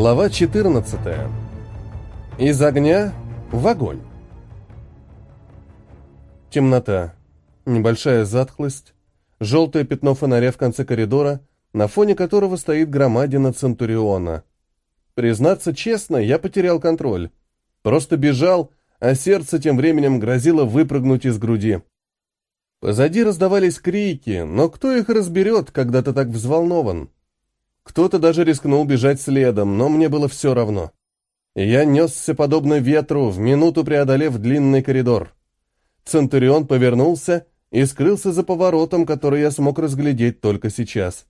Глава 14. Из огня в огонь. Темнота, небольшая затхлость, желтое пятно фонаря в конце коридора, на фоне которого стоит громадина Центуриона. Признаться честно, я потерял контроль. Просто бежал, а сердце тем временем грозило выпрыгнуть из груди. Позади раздавались крики, но кто их разберет, когда ты так взволнован? Кто-то даже рискнул бежать следом, но мне было все равно. Я несся подобно ветру, в минуту преодолев длинный коридор. Центурион повернулся и скрылся за поворотом, который я смог разглядеть только сейчас.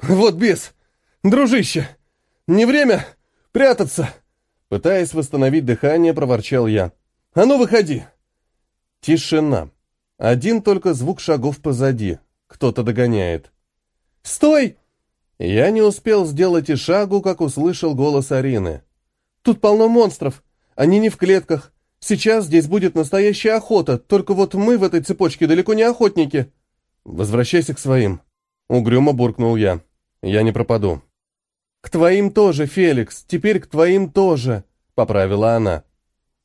«Вот бес! Дружище! Не время прятаться!» Пытаясь восстановить дыхание, проворчал я. «А ну, выходи!» Тишина. Один только звук шагов позади. Кто-то догоняет. «Стой!» Я не успел сделать и шагу, как услышал голос Арины. «Тут полно монстров. Они не в клетках. Сейчас здесь будет настоящая охота, только вот мы в этой цепочке далеко не охотники». «Возвращайся к своим», — угрюмо буркнул я. «Я не пропаду». «К твоим тоже, Феликс, теперь к твоим тоже», — поправила она.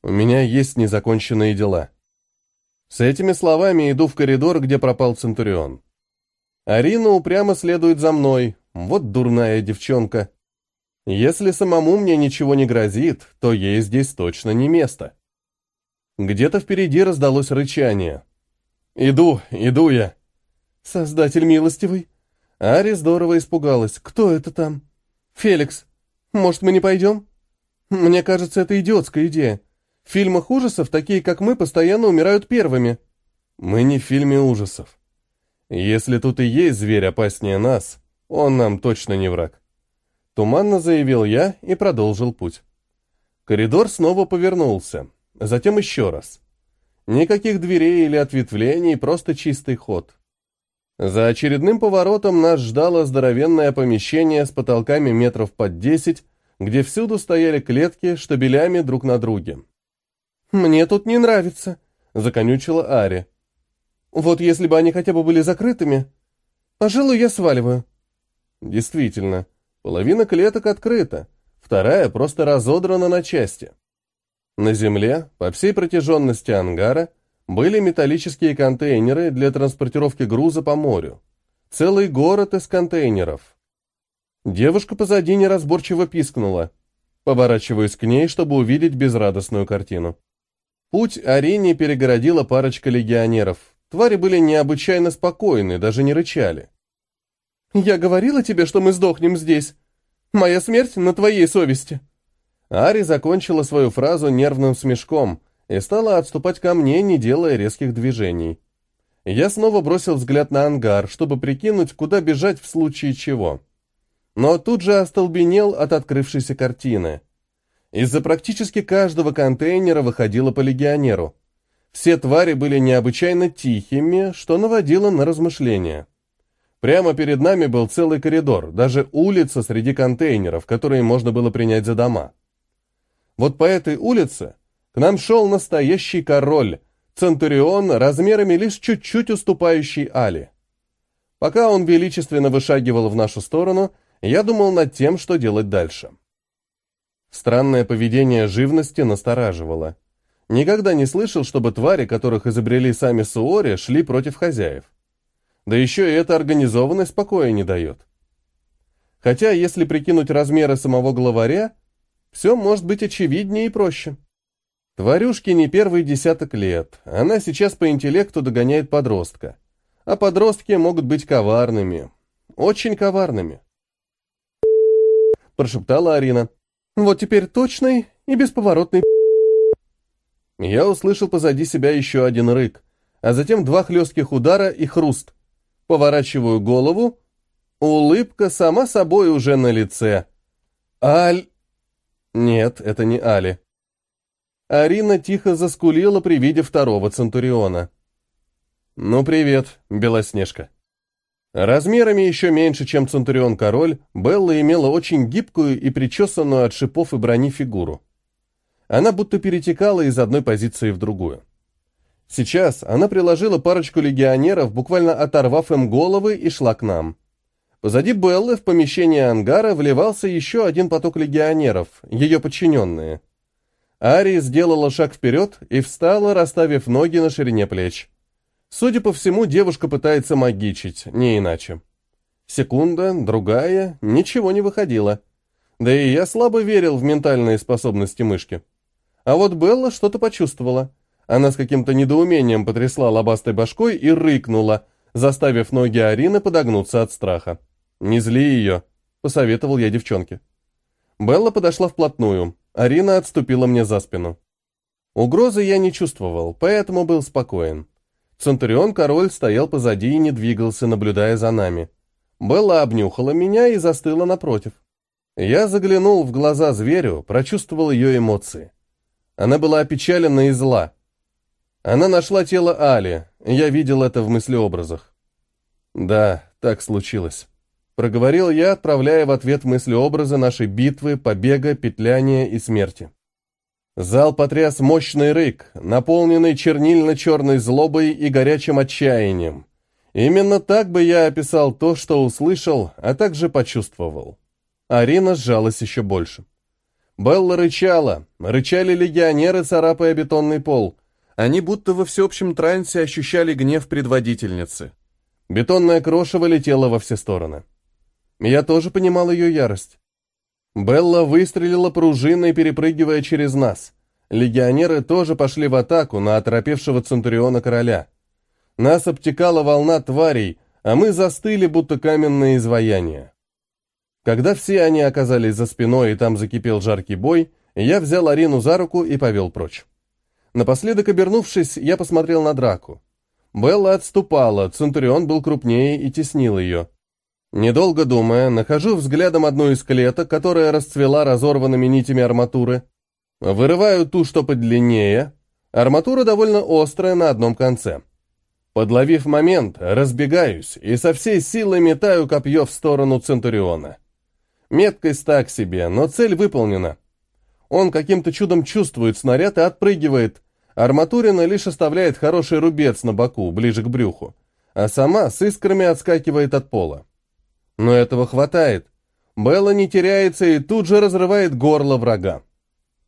«У меня есть незаконченные дела». С этими словами иду в коридор, где пропал Центурион. Арина упрямо следует за мной, вот дурная девчонка. Если самому мне ничего не грозит, то ей здесь точно не место. Где-то впереди раздалось рычание. «Иду, иду я!» «Создатель милостивый!» Ари здорово испугалась. «Кто это там?» «Феликс, может, мы не пойдем?» «Мне кажется, это идиотская идея. В фильмах ужасов такие, как мы, постоянно умирают первыми». «Мы не в фильме ужасов. Если тут и есть зверь опаснее нас, он нам точно не враг. Туманно заявил я и продолжил путь. Коридор снова повернулся, затем еще раз. Никаких дверей или ответвлений, просто чистый ход. За очередным поворотом нас ждало здоровенное помещение с потолками метров под десять, где всюду стояли клетки штабелями друг на друге. «Мне тут не нравится», — законючила Ари. «Вот если бы они хотя бы были закрытыми. Пожалуй, я сваливаю». Действительно, половина клеток открыта, вторая просто разодрана на части. На земле, по всей протяженности ангара, были металлические контейнеры для транспортировки груза по морю. Целый город из контейнеров. Девушка позади неразборчиво пискнула. Поворачиваюсь к ней, чтобы увидеть безрадостную картину. Путь Арине перегородила парочка легионеров. Твари были необычайно спокойны, даже не рычали. «Я говорила тебе, что мы сдохнем здесь. Моя смерть на твоей совести». Ари закончила свою фразу нервным смешком и стала отступать ко мне, не делая резких движений. Я снова бросил взгляд на ангар, чтобы прикинуть, куда бежать в случае чего. Но тут же остолбенел от открывшейся картины. Из-за практически каждого контейнера выходило по легионеру. Все твари были необычайно тихими, что наводило на размышления. Прямо перед нами был целый коридор, даже улица среди контейнеров, которые можно было принять за дома. Вот по этой улице к нам шел настоящий король, Центурион, размерами лишь чуть-чуть уступающий Али. Пока он величественно вышагивал в нашу сторону, я думал над тем, что делать дальше. Странное поведение живности настораживало. Никогда не слышал, чтобы твари, которых изобрели сами Суори, шли против хозяев. Да еще и эта организованность покоя не дает. Хотя, если прикинуть размеры самого главаря, все может быть очевиднее и проще. Тварюшке не первый десяток лет, она сейчас по интеллекту догоняет подростка. А подростки могут быть коварными, очень коварными. Прошептала Арина. Вот теперь точный и бесповоротный Я услышал позади себя еще один рык, а затем два хлестких удара и хруст. Поворачиваю голову. Улыбка сама собой уже на лице. Аль... Нет, это не Али. Арина тихо заскулила при виде второго Центуриона. «Ну, привет, Белоснежка». Размерами еще меньше, чем Центурион-король, Белла имела очень гибкую и причесанную от шипов и брони фигуру. Она будто перетекала из одной позиции в другую. Сейчас она приложила парочку легионеров, буквально оторвав им головы, и шла к нам. Позади Беллы в помещение ангара вливался еще один поток легионеров, ее подчиненные. Ари сделала шаг вперед и встала, расставив ноги на ширине плеч. Судя по всему, девушка пытается магичить, не иначе. Секунда, другая, ничего не выходило. Да и я слабо верил в ментальные способности мышки. А вот Белла что-то почувствовала. Она с каким-то недоумением потрясла лобастой башкой и рыкнула, заставив ноги Арины подогнуться от страха. «Не зли ее», — посоветовал я девчонке. Белла подошла вплотную. Арина отступила мне за спину. Угрозы я не чувствовал, поэтому был спокоен. Центурион-король стоял позади и не двигался, наблюдая за нами. Белла обнюхала меня и застыла напротив. Я заглянул в глаза зверю, прочувствовал ее эмоции. Она была опечалена и зла. Она нашла тело Али, я видел это в мыслеобразах. Да, так случилось. Проговорил я, отправляя в ответ мыслеобразы нашей битвы, побега, петляния и смерти. Зал потряс мощный рык, наполненный чернильно-черной злобой и горячим отчаянием. Именно так бы я описал то, что услышал, а также почувствовал. Арина сжалась еще больше. Белла рычала, рычали легионеры, царапая бетонный пол. Они будто во всеобщем трансе ощущали гнев предводительницы. Бетонная крошево летела во все стороны. Я тоже понимал ее ярость. Белла выстрелила пружиной, перепрыгивая через нас. Легионеры тоже пошли в атаку на оторопевшего Центуриона короля. Нас обтекала волна тварей, а мы застыли, будто каменные изваяния. Когда все они оказались за спиной и там закипел жаркий бой, я взял Арину за руку и повел прочь. Напоследок обернувшись, я посмотрел на драку. Белла отступала, Центурион был крупнее и теснил ее. Недолго думая, нахожу взглядом одну из клеток, которая расцвела разорванными нитями арматуры. Вырываю ту, что подлиннее. Арматура довольно острая на одном конце. Подловив момент, разбегаюсь и со всей силы метаю копье в сторону Центуриона. Меткость так себе, но цель выполнена. Он каким-то чудом чувствует снаряд и отпрыгивает. Арматурина лишь оставляет хороший рубец на боку, ближе к брюху, а сама с искрами отскакивает от пола. Но этого хватает. Белла не теряется и тут же разрывает горло врага.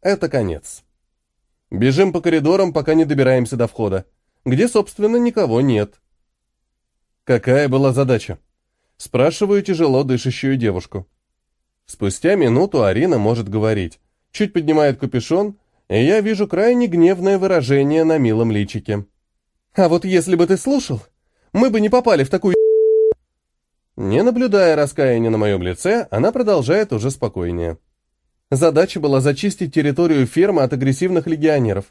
Это конец. Бежим по коридорам, пока не добираемся до входа, где, собственно, никого нет. Какая была задача? Спрашиваю тяжело дышащую девушку. Спустя минуту Арина может говорить. Чуть поднимает капюшон, и я вижу крайне гневное выражение на милом личике. «А вот если бы ты слушал, мы бы не попали в такую не наблюдая раскаяния на моем лице, она продолжает уже спокойнее. Задача была зачистить территорию фермы от агрессивных легионеров.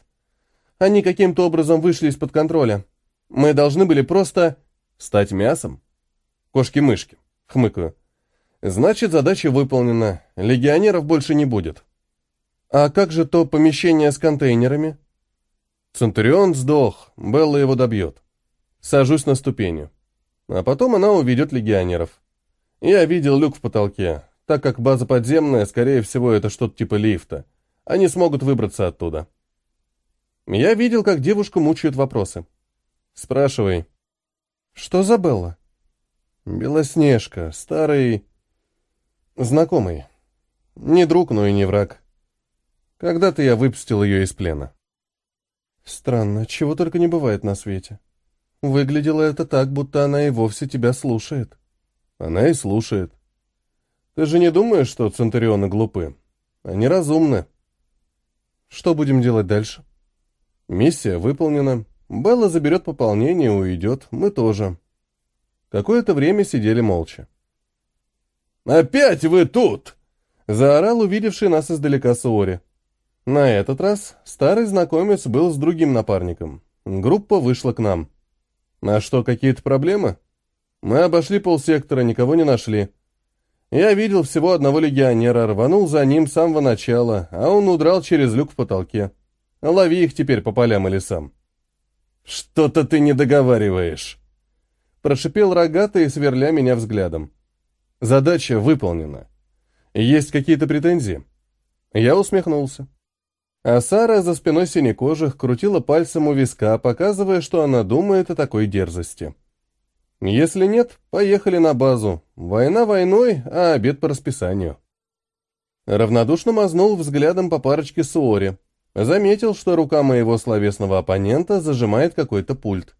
Они каким-то образом вышли из-под контроля. Мы должны были просто стать мясом. Кошки-мышки. Хмыкаю. Значит, задача выполнена. Легионеров больше не будет. А как же то помещение с контейнерами? Центурион сдох, Белла его добьет. Сажусь на ступени. А потом она уведет легионеров. Я видел люк в потолке. Так как база подземная, скорее всего, это что-то типа лифта. Они смогут выбраться оттуда. Я видел, как девушку мучают вопросы. Спрашивай. Что за Белла? Белоснежка, старый... Знакомый. Не друг, но и не враг. Когда-то я выпустил ее из плена. Странно, чего только не бывает на свете. Выглядело это так, будто она и вовсе тебя слушает. Она и слушает. Ты же не думаешь, что центурионы глупы? Они разумны. Что будем делать дальше? Миссия выполнена. Белла заберет пополнение и уйдет. Мы тоже. Какое-то время сидели молча. «Опять вы тут!» — заорал увидевший нас издалека Суори. На этот раз старый знакомец был с другим напарником. Группа вышла к нам. А что, какие-то проблемы? Мы обошли полсектора, никого не нашли. Я видел всего одного легионера, рванул за ним с самого начала, а он удрал через люк в потолке. Лови их теперь по полям и лесам. «Что-то ты не договариваешь!» Прошипел рогатый, сверля меня взглядом. «Задача выполнена. Есть какие-то претензии?» Я усмехнулся. А Сара за спиной синекожих крутила пальцем у виска, показывая, что она думает о такой дерзости. Если нет, поехали на базу. Война войной, а обед по расписанию. Равнодушно мазнул взглядом по парочке Суори. Заметил, что рука моего словесного оппонента зажимает какой-то пульт.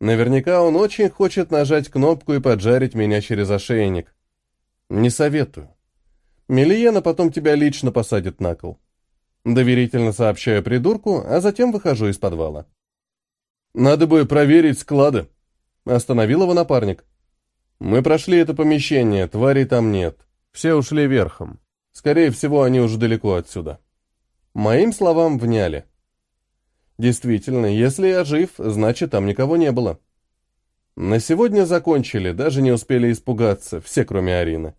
Наверняка он очень хочет нажать кнопку и поджарить меня через ошейник. Не советую. Милиена потом тебя лично посадит на кол. Доверительно сообщаю придурку, а затем выхожу из подвала. Надо бы проверить склады. Остановил его напарник. Мы прошли это помещение, тварей там нет. Все ушли верхом. Скорее всего, они уже далеко отсюда. Моим словам вняли. Действительно, если я жив, значит, там никого не было. На сегодня закончили, даже не успели испугаться, все кроме Арины.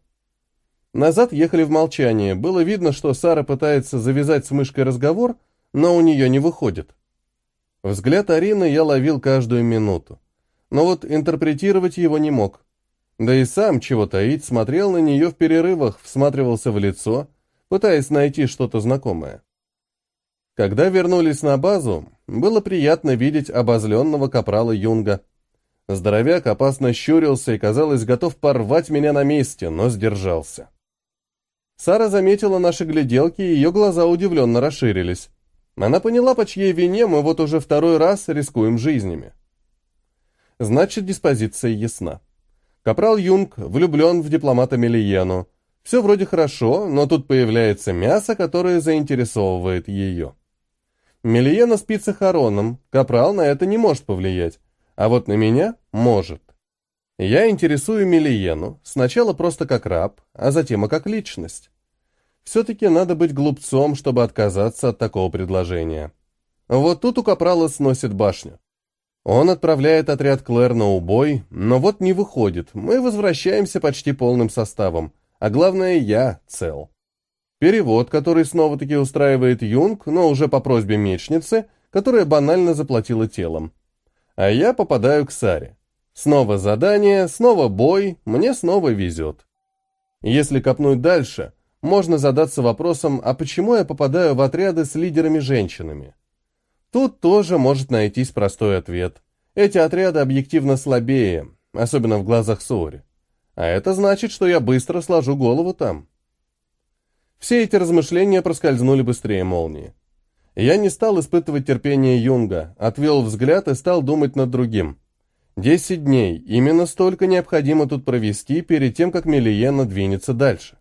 Назад ехали в молчании. Было видно, что Сара пытается завязать с мышкой разговор, но у нее не выходит. Взгляд Арины я ловил каждую минуту. Но вот интерпретировать его не мог. Да и сам, чего таить, смотрел на нее в перерывах, всматривался в лицо, пытаясь найти что-то знакомое. Когда вернулись на базу, было приятно видеть обозленного капрала Юнга. Здоровяк опасно щурился и, казалось, готов порвать меня на месте, но сдержался. Сара заметила наши гляделки, и ее глаза удивленно расширились. Она поняла, по чьей вине мы вот уже второй раз рискуем жизнями. Значит, диспозиция ясна. Капрал Юнг влюблен в дипломата Мелиену. Все вроде хорошо, но тут появляется мясо, которое заинтересовывает ее. Мелиена спит с Ахароном, Капрал на это не может повлиять, а вот на меня может. Я интересую Мелиену, сначала просто как раб, а затем и как личность. Все-таки надо быть глупцом, чтобы отказаться от такого предложения. Вот тут у Капрала сносит башню. Он отправляет отряд Клэр на убой, но вот не выходит. Мы возвращаемся почти полным составом. А главное, я цел. Перевод, который снова-таки устраивает Юнг, но уже по просьбе мечницы, которая банально заплатила телом. А я попадаю к Саре. Снова задание, снова бой, мне снова везет. Если копнуть дальше, можно задаться вопросом, а почему я попадаю в отряды с лидерами-женщинами? Тут тоже может найтись простой ответ. Эти отряды объективно слабее, особенно в глазах Сори. А это значит, что я быстро сложу голову там. Все эти размышления проскользнули быстрее молнии. Я не стал испытывать терпение Юнга, отвел взгляд и стал думать над другим. Десять дней. Именно столько необходимо тут провести перед тем, как Мелиена двинется дальше.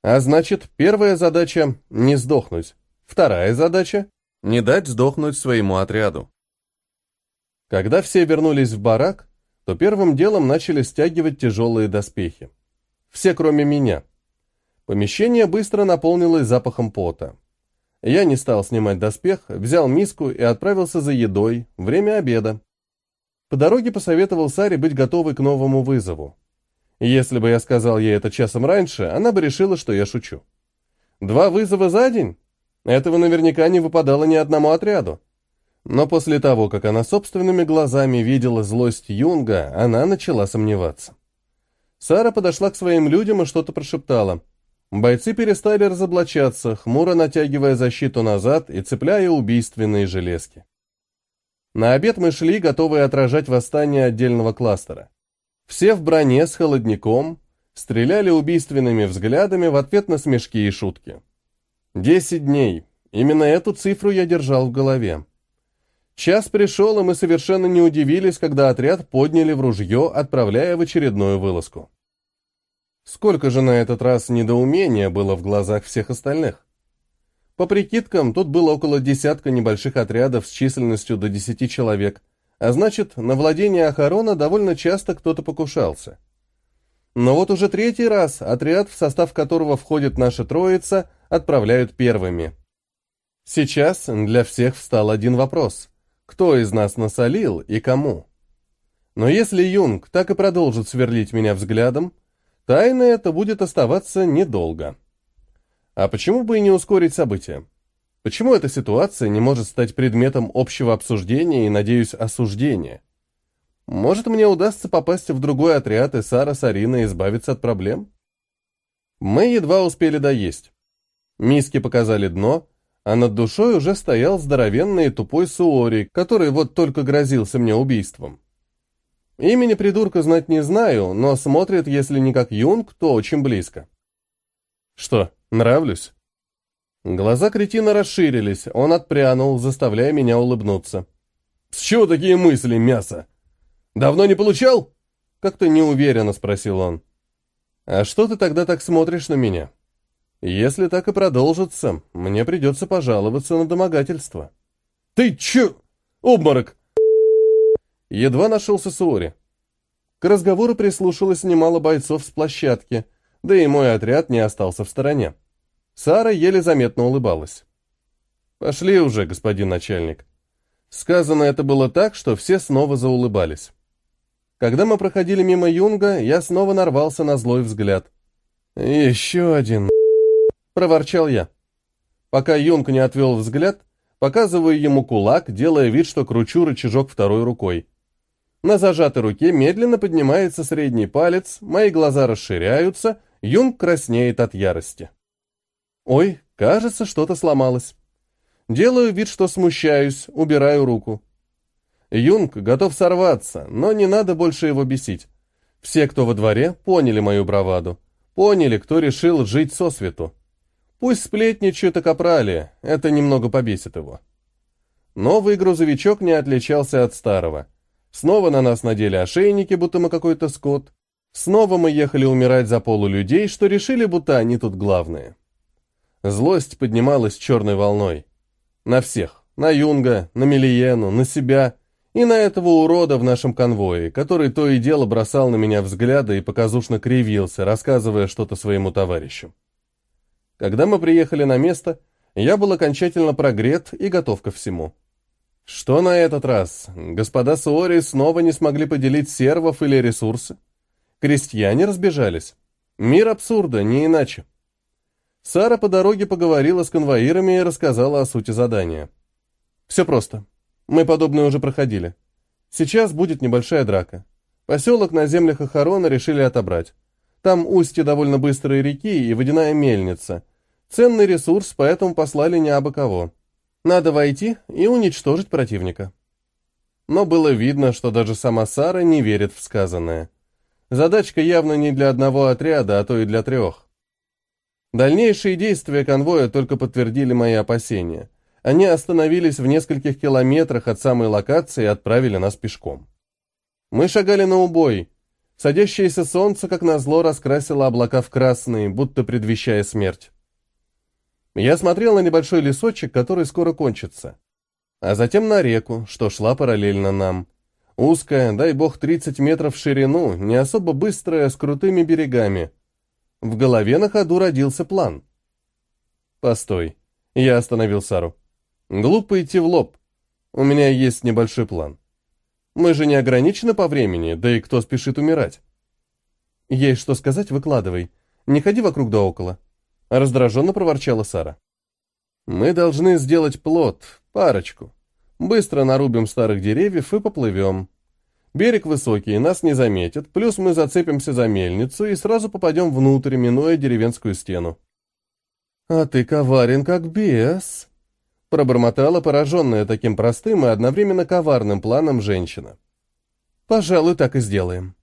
А значит, первая задача — не сдохнуть. Вторая задача — не дать сдохнуть своему отряду. Когда все вернулись в барак, то первым делом начали стягивать тяжелые доспехи. Все, кроме меня. Помещение быстро наполнилось запахом пота. Я не стал снимать доспех, взял миску и отправился за едой, время обеда. По дороге посоветовал Саре быть готовой к новому вызову. Если бы я сказал ей это часом раньше, она бы решила, что я шучу. Два вызова за день? Этого наверняка не выпадало ни одному отряду. Но после того, как она собственными глазами видела злость Юнга, она начала сомневаться. Сара подошла к своим людям и что-то прошептала. Бойцы перестали разоблачаться, хмуро натягивая защиту назад и цепляя убийственные железки. На обед мы шли, готовые отражать восстание отдельного кластера. Все в броне с холодником, стреляли убийственными взглядами в ответ на смешки и шутки. Десять дней. Именно эту цифру я держал в голове. Час пришел, и мы совершенно не удивились, когда отряд подняли в ружье, отправляя в очередную вылазку. Сколько же на этот раз недоумения было в глазах всех остальных? По прикидкам, тут было около десятка небольших отрядов с численностью до десяти человек, а значит, на владение Ахарона довольно часто кто-то покушался. Но вот уже третий раз отряд, в состав которого входит наша троица, отправляют первыми. Сейчас для всех встал один вопрос. Кто из нас насолил и кому? Но если Юнг так и продолжит сверлить меня взглядом, тайна это будет оставаться недолго. А почему бы и не ускорить события? Почему эта ситуация не может стать предметом общего обсуждения и, надеюсь, осуждения? Может, мне удастся попасть в другой отряд, и Сара с Ариной избавиться от проблем? Мы едва успели доесть. Миски показали дно, а над душой уже стоял здоровенный и тупой Суори, который вот только грозился мне убийством. Имени придурка знать не знаю, но смотрит, если не как Юнг, то очень близко. Что, нравлюсь? Глаза кретина расширились, он отпрянул, заставляя меня улыбнуться. «С чего такие мысли, мясо? Давно не получал?» Как-то неуверенно спросил он. «А что ты тогда так смотришь на меня? Если так и продолжится, мне придется пожаловаться на домогательство». «Ты чё? Обморок!» Едва нашелся Суори. К разговору прислушалось немало бойцов с площадки, да и мой отряд не остался в стороне. Сара еле заметно улыбалась. «Пошли уже, господин начальник». Сказано это было так, что все снова заулыбались. Когда мы проходили мимо Юнга, я снова нарвался на злой взгляд. «Еще один», — проворчал я. Пока Юнг не отвел взгляд, показываю ему кулак, делая вид, что кручу рычажок второй рукой. На зажатой руке медленно поднимается средний палец, мои глаза расширяются, Юнг краснеет от ярости. Ой, кажется, что-то сломалось. Делаю вид, что смущаюсь, убираю руку. Юнг готов сорваться, но не надо больше его бесить. Все, кто во дворе, поняли мою браваду. Поняли, кто решил жить со свету. Пусть сплетничают о капрале, это немного побесит его. Новый грузовичок не отличался от старого. Снова на нас надели ошейники, будто мы какой-то скот. Снова мы ехали умирать за полу людей, что решили, будто они тут главные. Злость поднималась черной волной. На всех. На Юнга, на Мелиену, на себя — и на этого урода в нашем конвое, который то и дело бросал на меня взгляды и показушно кривился, рассказывая что-то своему товарищу. Когда мы приехали на место, я был окончательно прогрет и готов ко всему. Что на этот раз? Господа Суори снова не смогли поделить сервов или ресурсы? Крестьяне разбежались? Мир абсурда, не иначе. Сара по дороге поговорила с конвоирами и рассказала о сути задания. Все просто. Мы подобное уже проходили. Сейчас будет небольшая драка. Поселок на землях Ахарона решили отобрать. Там устье довольно быстрой реки и водяная мельница. Ценный ресурс, поэтому послали не абы кого. Надо войти и уничтожить противника. Но было видно, что даже сама Сара не верит в сказанное. Задачка явно не для одного отряда, а то и для трех. Дальнейшие действия конвоя только подтвердили мои опасения. Они остановились в нескольких километрах от самой локации и отправили нас пешком. Мы шагали на убой. Садящееся солнце, как назло, раскрасило облака в красный, будто предвещая смерть. Я смотрел на небольшой лесочек, который скоро кончится. А затем на реку, что шла параллельно нам. Узкая, дай бог, 30 метров в ширину, не особо быстрая, с крутыми берегами. В голове на ходу родился план. «Постой». Я остановил Сару. Глупо идти в лоб. У меня есть небольшой план. Мы же не ограничены по времени, да и кто спешит умирать? Есть что сказать, выкладывай. Не ходи вокруг да около. Раздраженно проворчала Сара. Мы должны сделать плод, парочку. Быстро нарубим старых деревьев и поплывем. Берег высокий, нас не заметят, плюс мы зацепимся за мельницу и сразу попадем внутрь, минуя деревенскую стену. «А ты коварен, как бес», Пробормотала пораженная таким простым и одновременно коварным планом женщина. «Пожалуй, так и сделаем».